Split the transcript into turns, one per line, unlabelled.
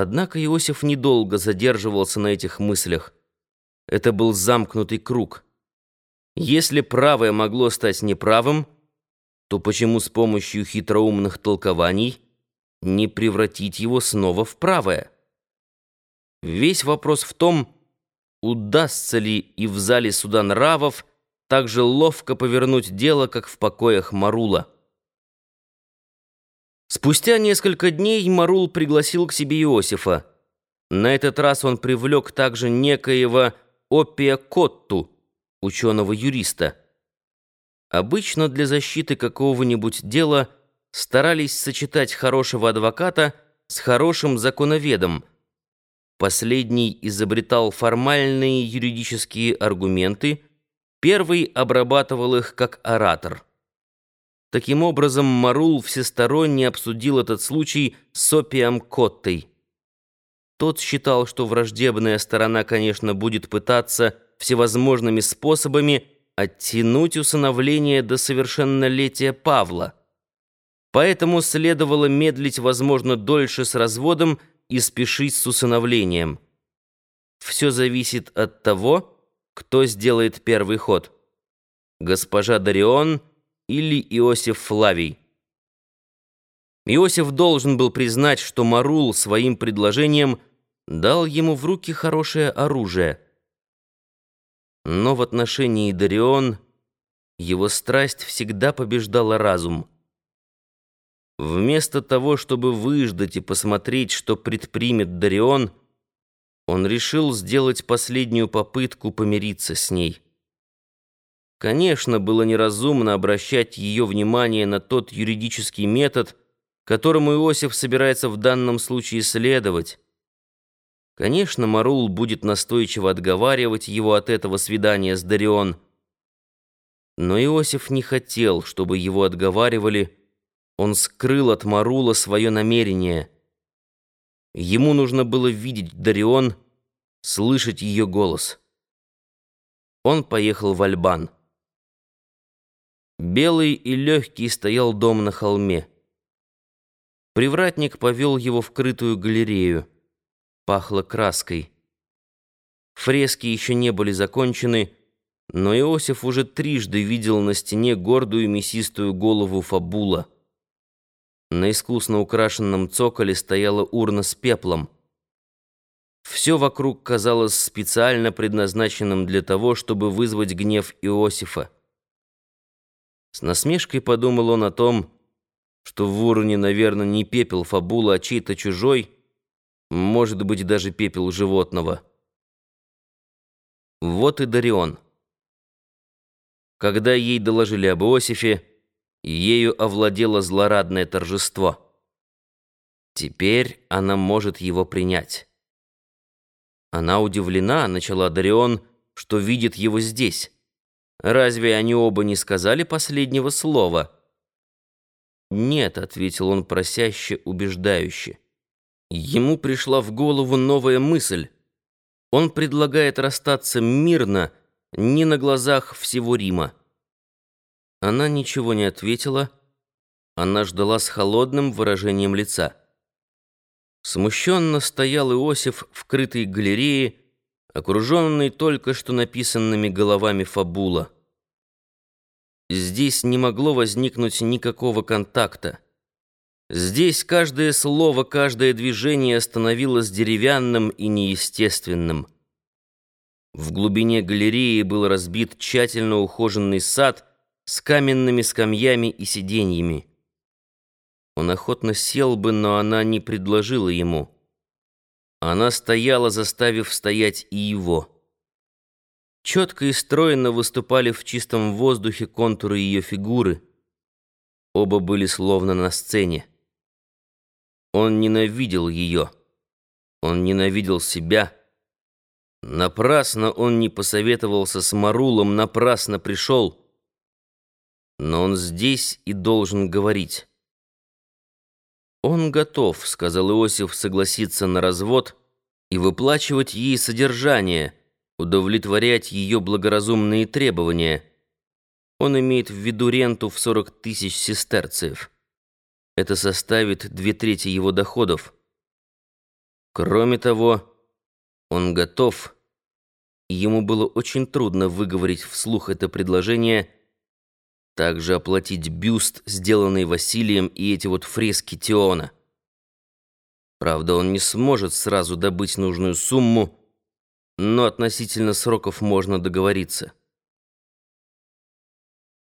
Однако Иосиф недолго задерживался на этих мыслях. Это был замкнутый круг. Если правое могло стать неправым, то почему с помощью хитроумных толкований не превратить его снова в правое? Весь вопрос в том, удастся ли и в зале суда нравов так же ловко повернуть дело, как в покоях Марула. Спустя несколько дней Марул пригласил к себе Иосифа. На этот раз он привлек также некоего Опия Котту, ученого-юриста. Обычно для защиты какого-нибудь дела старались сочетать хорошего адвоката с хорошим законоведом. Последний изобретал формальные юридические аргументы, первый обрабатывал их как оратор. Таким образом, Марул всесторонне обсудил этот случай с Опием Коттой. Тот считал, что враждебная сторона, конечно, будет пытаться всевозможными способами оттянуть усыновление до совершеннолетия Павла. Поэтому следовало медлить, возможно, дольше с разводом и спешить с усыновлением. Все зависит от того, кто сделает первый ход. Госпожа Дарион – или Иосиф Флавий. Иосиф должен был признать, что Марул своим предложением дал ему в руки хорошее оружие. Но в отношении Дарион его страсть всегда побеждала разум. Вместо того, чтобы выждать и посмотреть, что предпримет Дарион, он решил сделать последнюю попытку помириться с ней. Конечно, было неразумно обращать ее внимание на тот юридический метод, которому Иосиф собирается в данном случае следовать. Конечно, Марул будет настойчиво отговаривать его от этого свидания с Дарион. Но Иосиф не хотел, чтобы его отговаривали. Он скрыл от Марула свое намерение. Ему нужно было видеть Дарион, слышать ее голос. Он поехал в Альбан. Белый и легкий стоял дом на холме. Привратник повел его в крытую галерею. Пахло краской. Фрески еще не были закончены, но Иосиф уже трижды видел на стене гордую мясистую голову фабула. На искусно украшенном цоколе стояла урна с пеплом. Все вокруг казалось специально предназначенным для того, чтобы вызвать гнев Иосифа. С насмешкой подумал он о том, что в уровне, наверное, не пепел фабула, а чей-то чужой, может быть, даже пепел животного. Вот и Дарион. Когда ей доложили об Иосифе, ею овладело злорадное торжество. Теперь она может его принять. Она удивлена, начала Дарион, что видит его здесь. Разве они оба не сказали последнего слова? Нет, ответил он просяще, убеждающе. Ему пришла в голову новая мысль. Он предлагает расстаться мирно, не на глазах всего Рима. Она ничего не ответила. Она ждала с холодным выражением лица. Смущенно стоял Иосиф в крытой галерее, окруженный только что написанными головами фабула. Здесь не могло возникнуть никакого контакта. Здесь каждое слово, каждое движение становилось деревянным и неестественным. В глубине галереи был разбит тщательно ухоженный сад с каменными скамьями и сиденьями. Он охотно сел бы, но она не предложила ему. Она стояла, заставив стоять и его. Четко и стройно выступали в чистом воздухе контуры ее фигуры. Оба были словно на сцене. Он ненавидел ее. Он ненавидел себя. Напрасно он не посоветовался с Марулом, напрасно пришел. Но он здесь и должен говорить. «Он готов», — сказал Иосиф, — «согласиться на развод и выплачивать ей содержание, удовлетворять ее благоразумные требования. Он имеет в виду ренту в 40 тысяч сестерцев. Это составит две трети его доходов». Кроме того, он готов, ему было очень трудно выговорить вслух это предложение, также оплатить бюст, сделанный Василием, и эти вот фрески Теона. Правда, он не сможет сразу добыть нужную сумму, но относительно сроков можно договориться.